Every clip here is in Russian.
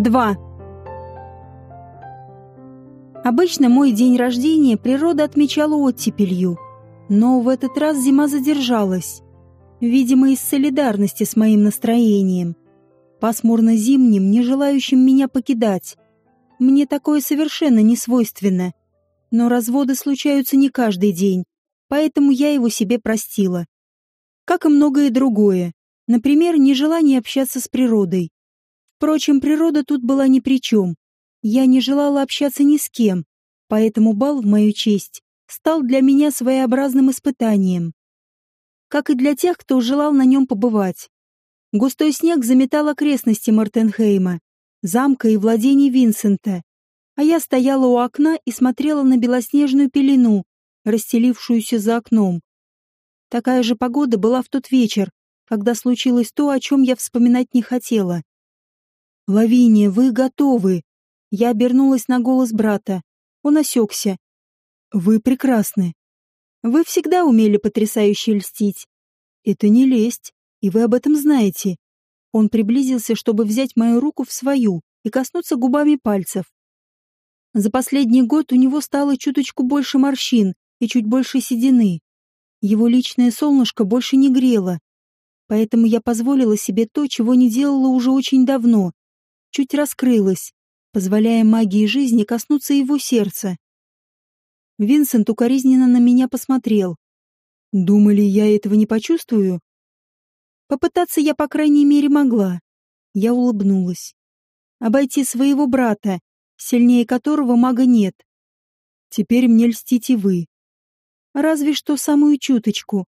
2. Обычно мой день рождения природа отмечала оттепелью, но в этот раз зима задержалась, видимо, из солидарности с моим настроением, пасмурно-зимним, не желающим меня покидать. Мне такое совершенно не свойственно, но разводы случаются не каждый день, поэтому я его себе простила. Как и многое другое, например, нежелание общаться с природой. Впрочем, природа тут была ни при чем. Я не желала общаться ни с кем, поэтому бал в мою честь стал для меня своеобразным испытанием. Как и для тех, кто желал на нем побывать. Густой снег заметал окрестности Мартенхейма, замка и владений Винсента, а я стояла у окна и смотрела на белоснежную пелену, расстелившуюся за окном. Такая же погода была в тот вечер, когда случилось то, о чем я вспоминать не хотела. «Лавиния, вы готовы!» Я обернулась на голос брата. Он осекся. «Вы прекрасны. Вы всегда умели потрясающе льстить. Это не лесть, и вы об этом знаете». Он приблизился, чтобы взять мою руку в свою и коснуться губами пальцев. За последний год у него стало чуточку больше морщин и чуть больше седины. Его личное солнышко больше не грело. Поэтому я позволила себе то, чего не делала уже очень давно. Чуть раскрылась, позволяя магии жизни коснуться его сердца. Винсент укоризненно на меня посмотрел. Думали, я этого не почувствую? Попытаться я, по крайней мере, могла. Я улыбнулась. Обойти своего брата, сильнее которого мага нет. Теперь мне льстите вы. Разве что самую чуточку.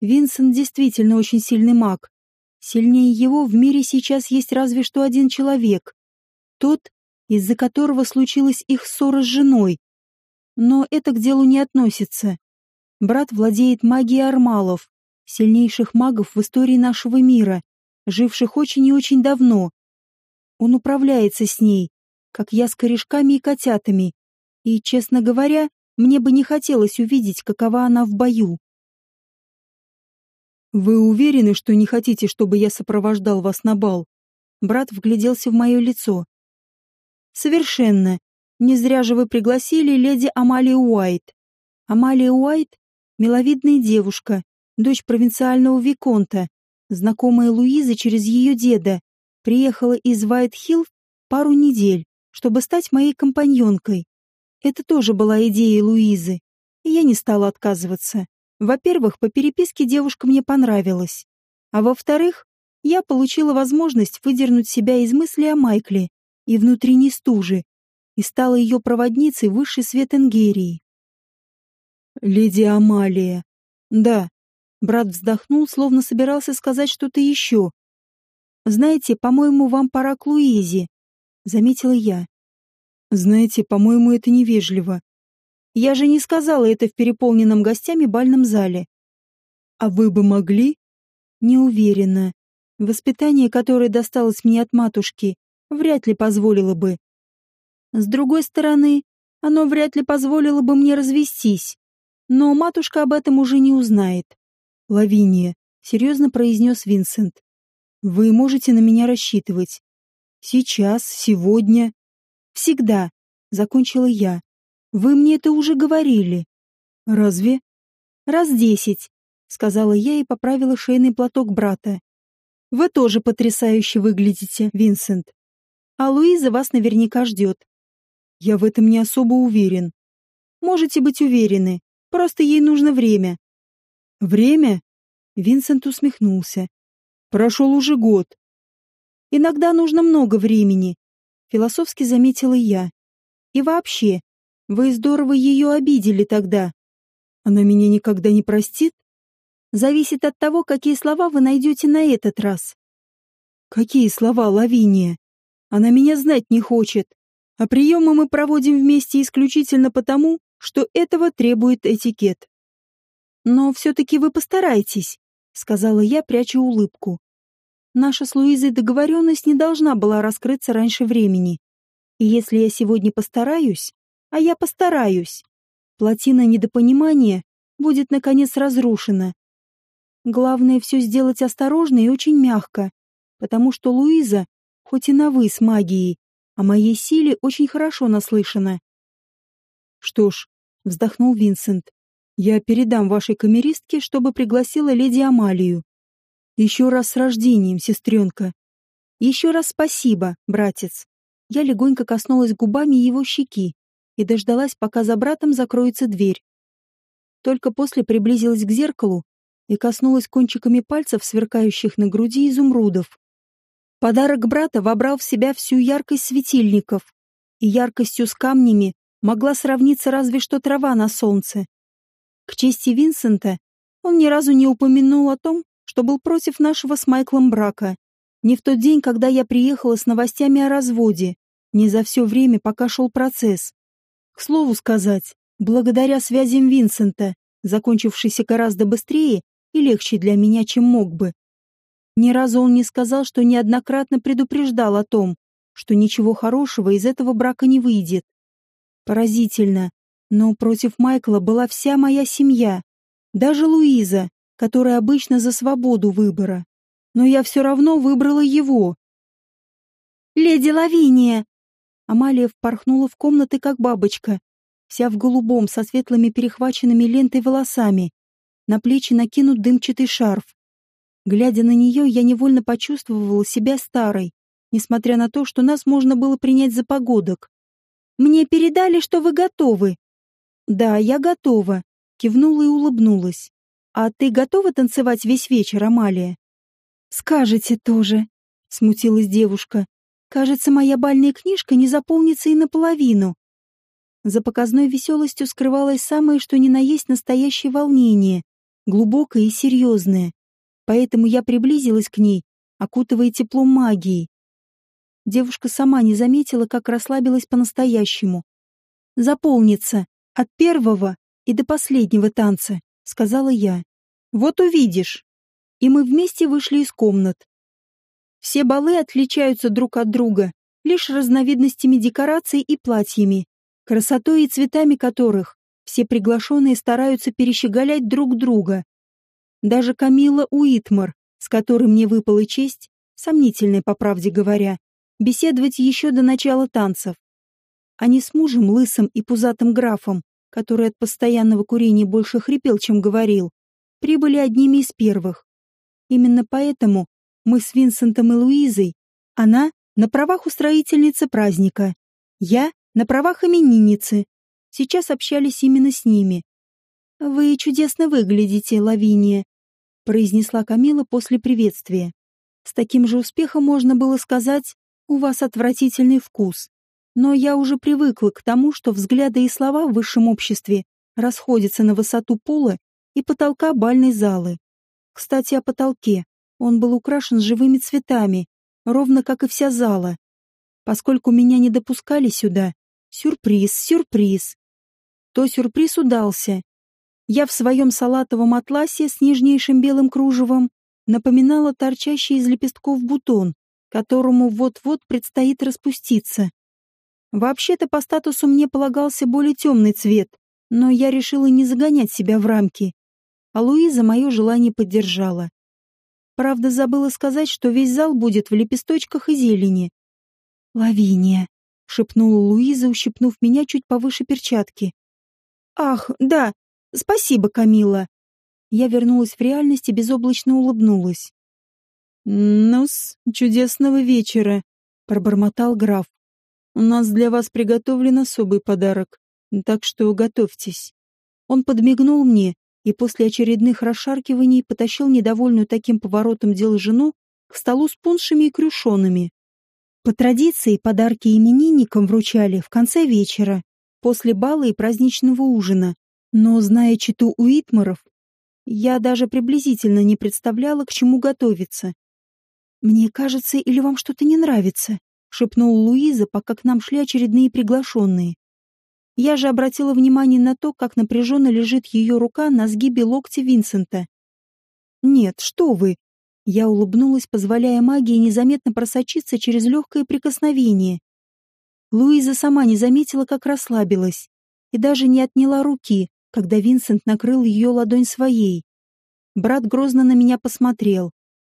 Винсент действительно очень сильный маг. Сильнее его в мире сейчас есть разве что один человек. Тот, из-за которого случилась их ссора с женой. Но это к делу не относится. Брат владеет магией армалов, сильнейших магов в истории нашего мира, живших очень и очень давно. Он управляется с ней, как я с корешками и котятами, и, честно говоря, мне бы не хотелось увидеть, какова она в бою. «Вы уверены, что не хотите, чтобы я сопровождал вас на бал?» Брат вгляделся в мое лицо. Совершенно. Не зря же вы пригласили леди Амалию Уайт. Амалия Уайт — миловидная девушка, дочь провинциального виконта, знакомая Луизы через ее деда, приехала из Вайт-Хилл пару недель, чтобы стать моей компаньонкой. Это тоже была идеей Луизы, и я не стала отказываться. Во-первых, по переписке девушка мне понравилась. А во-вторых, я получила возможность выдернуть себя из мысли о Майкле и внутренней стужи, и стала ее проводницей высший свет Энгерии. «Леди Амалия». «Да». Брат вздохнул, словно собирался сказать что-то еще. «Знаете, по-моему, вам пора к Луизе», — заметила я. «Знаете, по-моему, это невежливо. Я же не сказала это в переполненном гостями бальном зале». «А вы бы могли?» «Не уверена. Воспитание, которое досталось мне от матушки, вряд ли позволило бы. С другой стороны, оно вряд ли позволило бы мне развестись. Но матушка об этом уже не узнает. «Лавиния», — серьезно произнес Винсент, — «вы можете на меня рассчитывать. Сейчас, сегодня, всегда», — закончила я. «Вы мне это уже говорили». «Разве?» «Раз десять», — сказала я и поправила шейный платок брата. «Вы тоже потрясающе выглядите, Винсент. А Луиза вас наверняка ждет. Я в этом не особо уверен. Можете быть уверены, просто ей нужно время. Время? Винсент усмехнулся. Прошел уже год. Иногда нужно много времени, философски заметила я. И вообще, вы здорово ее обидели тогда. Она меня никогда не простит? Зависит от того, какие слова вы найдете на этот раз. Какие слова, Лавиния? Она меня знать не хочет. А приемы мы проводим вместе исключительно потому, что этого требует этикет. Но все-таки вы постарайтесь, сказала я, пряча улыбку. Наша с Луизой договоренность не должна была раскрыться раньше времени. И если я сегодня постараюсь, а я постараюсь, плотина недопонимания будет наконец разрушена. Главное все сделать осторожно и очень мягко, потому что Луиза хоть и на «вы» с магией, о моей силе очень хорошо наслышана. Что ж, вздохнул Винсент, я передам вашей камеристке, чтобы пригласила леди Амалию. Еще раз с рождением, сестренка. Еще раз спасибо, братец. Я легонько коснулась губами его щеки и дождалась, пока за братом закроется дверь. Только после приблизилась к зеркалу и коснулась кончиками пальцев, сверкающих на груди изумрудов. Подарок брата вобрал в себя всю яркость светильников, и яркостью с камнями могла сравниться разве что трава на солнце. К чести Винсента, он ни разу не упомянул о том, что был против нашего с Майклом брака. Не в тот день, когда я приехала с новостями о разводе, не за все время, пока шел процесс. К слову сказать, благодаря связям Винсента, закончившейся гораздо быстрее и легче для меня, чем мог бы, ни разу он не сказал, что неоднократно предупреждал о том, что ничего хорошего из этого брака не выйдет. Поразительно, но против Майкла была вся моя семья, даже Луиза, которая обычно за свободу выбора. Но я все равно выбрала его. «Леди Лавиния!» Амалия впорхнула в комнаты, как бабочка, вся в голубом, со светлыми перехваченными лентой волосами. На плечи накинут дымчатый шарф. Глядя на нее, я невольно почувствовала себя старой, несмотря на то, что нас можно было принять за погодок. «Мне передали, что вы готовы». «Да, я готова», — кивнула и улыбнулась. «А ты готова танцевать весь вечер, Амалия?» «Скажете тоже», — смутилась девушка. «Кажется, моя бальная книжка не заполнится и наполовину». За показной веселостью скрывалось самое, что ни на есть настоящее волнение, глубокое и серьезное поэтому я приблизилась к ней, окутывая теплом магии. Девушка сама не заметила, как расслабилась по-настоящему. «Заполнится от первого и до последнего танца», — сказала я. «Вот увидишь». И мы вместе вышли из комнат. Все балы отличаются друг от друга лишь разновидностями декораций и платьями, красотой и цветами которых все приглашенные стараются перещеголять друг друга. Даже Камила Уитмар, с которой мне выпала честь, сомнительная, по правде говоря, беседовать еще до начала танцев. Они с мужем, лысым и пузатым графом, который от постоянного курения больше хрипел, чем говорил, прибыли одними из первых. Именно поэтому мы с Винсентом и Луизой, она на правах устроительницы праздника, я на правах именинницы, сейчас общались именно с ними. «Вы чудесно выглядите, Лавиния», произнесла Камила после приветствия. С таким же успехом можно было сказать «У вас отвратительный вкус». Но я уже привыкла к тому, что взгляды и слова в высшем обществе расходятся на высоту пола и потолка бальной залы. Кстати, о потолке. Он был украшен живыми цветами, ровно как и вся зала. Поскольку меня не допускали сюда, сюрприз, сюрприз. То сюрприз удался, я в своем салатовом атласе с нежнейшим белым кружевом напоминала торчащий из лепестков бутон, которому вот-вот предстоит распуститься. Вообще-то по статусу мне полагался более темный цвет, но я решила не загонять себя в рамки. А Луиза мое желание поддержала. Правда, забыла сказать, что весь зал будет в лепесточках и зелени. «Лавиния», — шепнула Луиза, ущипнув меня чуть повыше перчатки. «Ах, да, Спасибо, Камила. Я вернулась в реальность и безоблачно улыбнулась. «Ну-с, чудесного вечера», — пробормотал граф. «У нас для вас приготовлен особый подарок, так что готовьтесь». Он подмигнул мне и после очередных расшаркиваний потащил недовольную таким поворотом дел жену к столу с пуншами и крюшонами. По традиции подарки именинникам вручали в конце вечера, после бала и праздничного ужина, но, зная читу Уитмаров, я даже приблизительно не представляла, к чему готовиться. «Мне кажется, или вам что-то не нравится?» — шепнула Луиза, пока к нам шли очередные приглашенные. Я же обратила внимание на то, как напряженно лежит ее рука на сгибе локтя Винсента. «Нет, что вы!» Я улыбнулась, позволяя магии незаметно просочиться через легкое прикосновение. Луиза сама не заметила, как расслабилась, и даже не отняла руки, когда Винсент накрыл ее ладонь своей. Брат грозно на меня посмотрел.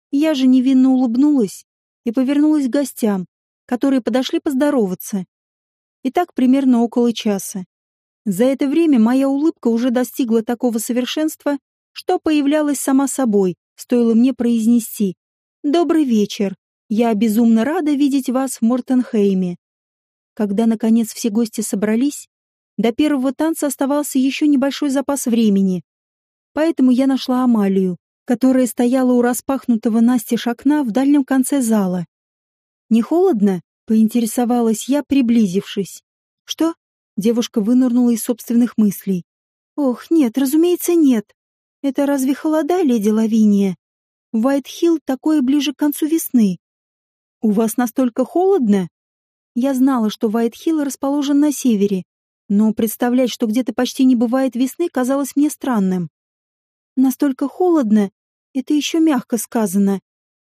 Я же невинно улыбнулась и повернулась к гостям, которые подошли поздороваться. И так примерно около часа. За это время моя улыбка уже достигла такого совершенства, что появлялась сама собой, стоило мне произнести «Добрый вечер. Я безумно рада видеть вас в Мортенхейме». Когда, наконец, все гости собрались, до первого танца оставался еще небольшой запас времени. Поэтому я нашла Амалию, которая стояла у распахнутого настежь окна в дальнем конце зала. «Не холодно?» — поинтересовалась я, приблизившись. «Что?» — девушка вынырнула из собственных мыслей. «Ох, нет, разумеется, нет. Это разве холода, леди Лавиния? Уайт-Хилл такое ближе к концу весны. У вас настолько холодно?» Я знала, что Уайт-Хилл расположен на севере, но представлять, что где-то почти не бывает весны, казалось мне странным. Настолько холодно, это еще мягко сказано.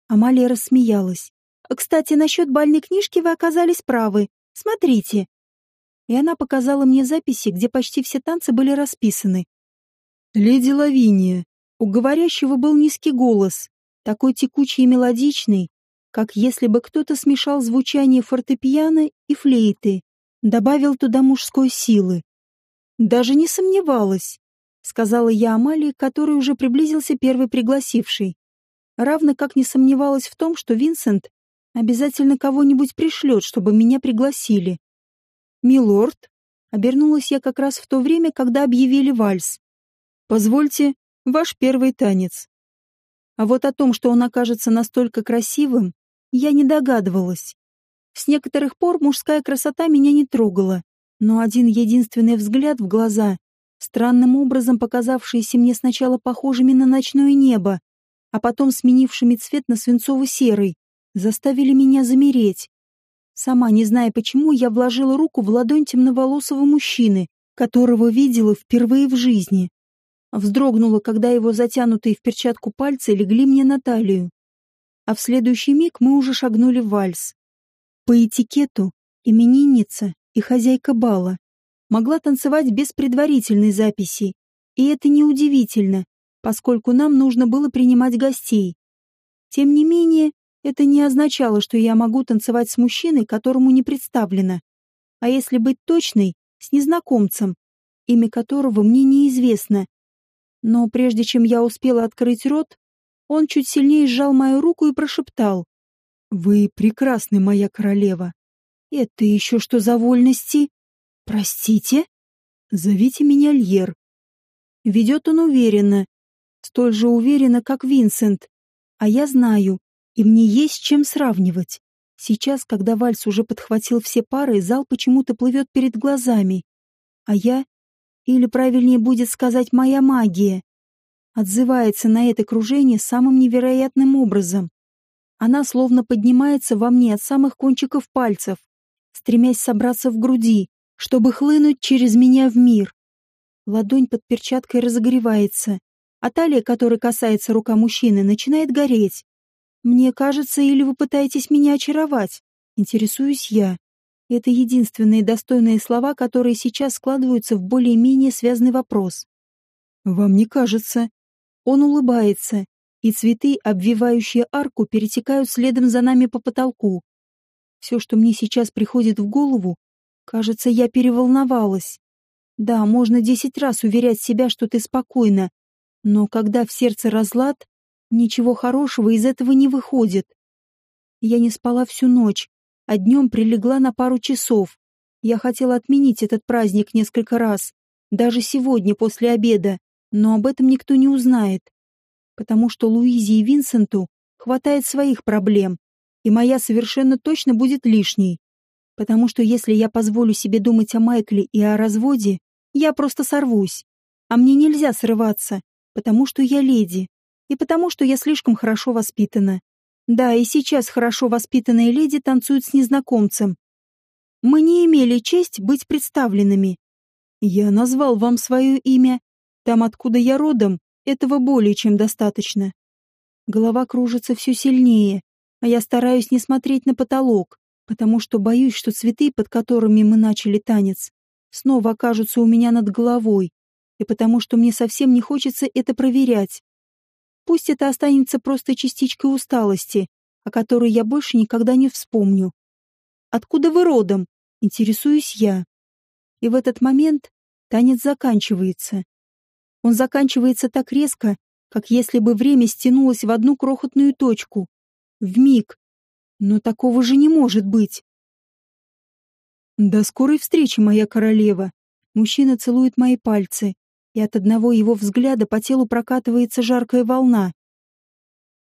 Амалия рассмеялась. Кстати, насчет бальной книжки вы оказались правы. Смотрите. И она показала мне записи, где почти все танцы были расписаны. Леди Лавиния. У говорящего был низкий голос, такой текучий и мелодичный, как если бы кто-то смешал звучание фортепиано и флейты добавил туда мужской силы. Даже не сомневалась, сказала я Амалии, который уже приблизился первый пригласивший. Равно как не сомневалась в том, что Винсент обязательно кого-нибудь пришлет, чтобы меня пригласили. «Милорд», — обернулась я как раз в то время, когда объявили вальс. «Позвольте, ваш первый танец». А вот о том, что он окажется настолько красивым, я не догадывалась. С некоторых пор мужская красота меня не трогала, но один единственный взгляд в глаза, странным образом показавшиеся мне сначала похожими на ночное небо, а потом сменившими цвет на свинцово-серый, заставили меня замереть. Сама не зная почему, я вложила руку в ладонь темноволосого мужчины, которого видела впервые в жизни. Вздрогнула, когда его затянутые в перчатку пальцы легли мне на талию. А в следующий миг мы уже шагнули в вальс. По этикету именинница и хозяйка бала могла танцевать без предварительной записи, и это неудивительно, поскольку нам нужно было принимать гостей. Тем не менее, это не означало, что я могу танцевать с мужчиной, которому не представлено. А если быть точной, с незнакомцем, имя которого мне неизвестно. Но прежде чем я успела открыть рот, он чуть сильнее сжал мою руку и прошептал. Вы прекрасны, моя королева. Это еще что за вольности? Простите? Зовите меня Льер. Ведет он уверенно, столь же уверенно, как Винсент. А я знаю, и мне есть чем сравнивать. Сейчас, когда вальс уже подхватил все пары, зал почему-то плывет перед глазами. А я, или правильнее будет сказать моя магия, отзывается на это кружение самым невероятным образом. Она словно поднимается во мне от самых кончиков пальцев, стремясь собраться в груди, чтобы хлынуть через меня в мир. Ладонь под перчаткой разогревается, а талия, которой касается рука мужчины, начинает гореть. Мне кажется, или вы пытаетесь меня очаровать? Интересуюсь я. Это единственные достойные слова, которые сейчас складываются в более-менее связанный вопрос. Вам не кажется? Он улыбается, и цветы, обвивающие арку, перетекают следом за нами по потолку. Все, что мне сейчас приходит в голову, кажется, я переволновалась. Да, можно десять раз уверять себя, что ты спокойна, но когда в сердце разлад, ничего хорошего из этого не выходит. Я не спала всю ночь, а днем прилегла на пару часов. Я хотела отменить этот праздник несколько раз, даже сегодня после обеда, но об этом никто не узнает потому что Луизе и Винсенту хватает своих проблем, и моя совершенно точно будет лишней. Потому что если я позволю себе думать о Майкле и о разводе, я просто сорвусь. А мне нельзя срываться, потому что я леди, и потому что я слишком хорошо воспитана. Да, и сейчас хорошо воспитанные леди танцуют с незнакомцем. Мы не имели честь быть представленными. Я назвал вам свое имя. Там, откуда я родом, этого более чем достаточно. Голова кружится все сильнее, а я стараюсь не смотреть на потолок, потому что боюсь, что цветы, под которыми мы начали танец, снова окажутся у меня над головой, и потому что мне совсем не хочется это проверять. Пусть это останется просто частичкой усталости, о которой я больше никогда не вспомню. «Откуда вы родом?» — интересуюсь я. И в этот момент танец заканчивается. Он заканчивается так резко, как если бы время стянулось в одну крохотную точку. В миг. Но такого же не может быть. До скорой встречи, моя королева. Мужчина целует мои пальцы, и от одного его взгляда по телу прокатывается жаркая волна.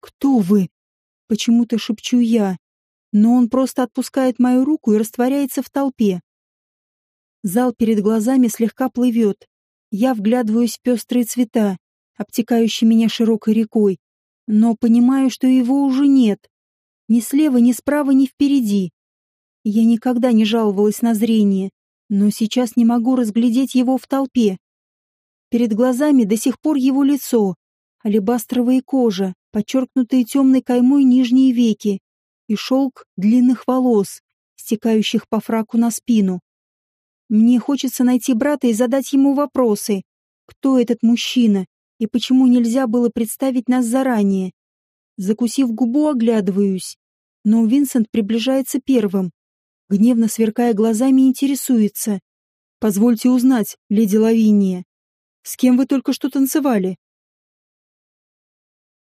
«Кто вы?» — почему-то шепчу я, но он просто отпускает мою руку и растворяется в толпе. Зал перед глазами слегка плывет. Я вглядываюсь в пестрые цвета, обтекающие меня широкой рекой, но понимаю, что его уже нет. Ни слева, ни справа, ни впереди. Я никогда не жаловалась на зрение, но сейчас не могу разглядеть его в толпе. Перед глазами до сих пор его лицо, алебастровая кожа, подчеркнутые темной каймой нижние веки и шелк длинных волос, стекающих по фраку на спину. Мне хочется найти брата и задать ему вопросы. Кто этот мужчина и почему нельзя было представить нас заранее? Закусив губу, оглядываюсь, но Винсент приближается первым гневно сверкая глазами, интересуется. «Позвольте узнать, леди Лавиния, с кем вы только что танцевали?»